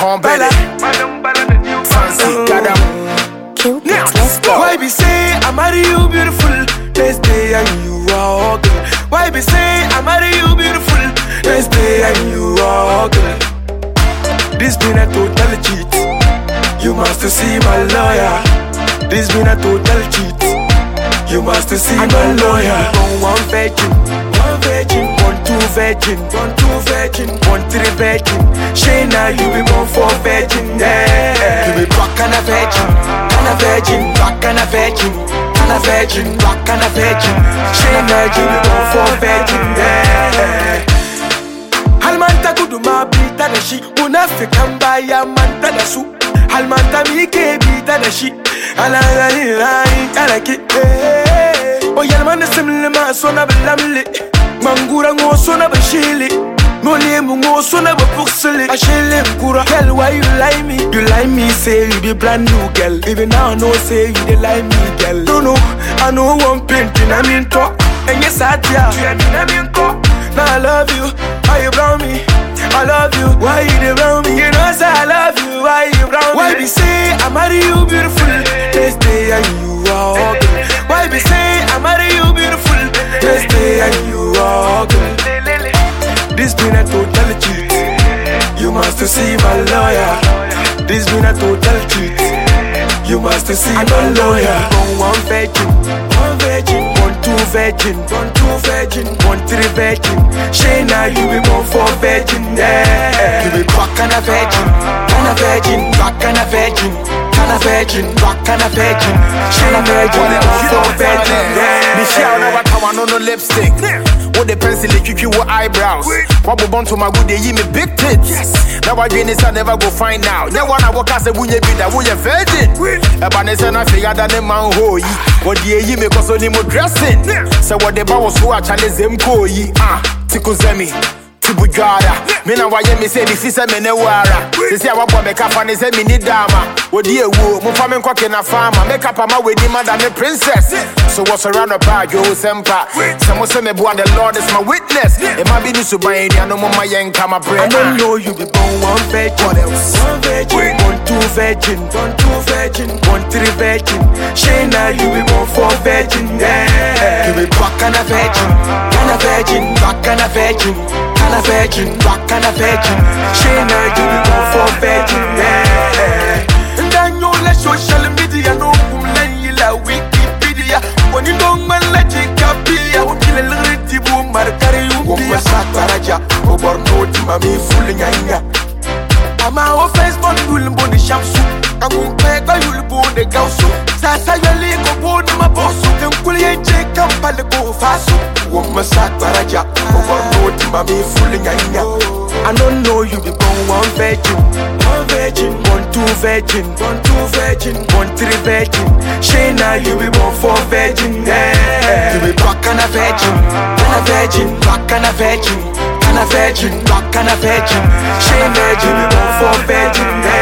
Belly. Fancy, got Cupid, let's go. Why be say I marry you beautiful? Next day and you are ugly. Why be say I marry you beautiful? Next day and you are ugly. This been a total cheat. You must see my lawyer. This been a total cheat. You must see my lawyer. One, virgin, one virgin, virgin, one two virgin, one three virgin. Shayna, you be born for virgin, yeah. You be back and a virgin, and a virgin, back and a virgin, and a virgin, back and a virgin. Shayna, you be born for virgin, yeah. Halmanta guduma bita da shi munafikan baya manta da su Halmanta mike bita da shi ala gani rai tarake eh. O yalman simle ma sona bilamle Mangura ngo sona bashile No name ngo sona bapuksele Ashele mkura Girl why you lie me? You lie me say you be brand new girl. Even now I know say you dey lie me girl. No no I know one painting I mean talk And yes I tell you I mean talk now I love you, why you brown me? I love you, why you dey brown me? You know say I love you, why you brown me? Why be say I marry you beautiful? Next day and you are ugly. Why be say been a total cheat. You must see my lawyer. This been a total cheat. You must see my lawyer. One, one virgin, one virgin, one two virgin, one two virgin, one three virgin. Shayna, you be born for virgin, yeah. You be back and a virgin, and a virgin, back and a virgin, and a virgin, back and a virgin. Shayna, virgin, born for virgin, yeah. Michelle, now what I want no no lipstick. The pencil, you with eyebrows. What we born to my good, they give me big tits. Now I gain this, I never go find out. Yeah, when I walk out, say, Would you be that? Would you virgin? Ebanese na figure that the man ho yi. What the ye me cause only more dressing. So what the bow was who I challenge them ko yi. Ah, tikuzemi. Tibujara, me na waye me say this is a mene This year wabɔ me kafa ne sɛ me ni dama. Odi ewu, mo fa me nkɔke na fama. Make up ama we di mother me princess. So what's around the bag yo sempa. Sɛ mo sɛ me the Lord is my witness. It might be ni suban edi ano mo ma kama I don't know you be born one virgin, What else? one virgin, one two virgin, one two virgin, one three virgin. Shayna, you be born for virgin, yeah. You be back and a virgin, and a virgin, back and a virgin, and a virgin, back and a virgin. Shayna, you be born for virgin, yeah. And then you let social media know whom you la Wikipedia. When you don't man let it capia, when you let it be markari you sataraja, over no mami fulinya. Ama o Facebook yulbo ni shamsu Angun pega yulbo ni gausu Sasa yali ko bo ni mabosu Ten kuli yenche kampale ko fasu Wumma sataraja, over no mami fulinya I don't know you be born one virgin, one virgin, two virgin, one two virgin, one three virgin. Shayna, you be born for virgin, yeah. You be back a virgin, a virgin, back a virgin, a virgin, back a virgin. Shayna, you be born for virgin, yeah.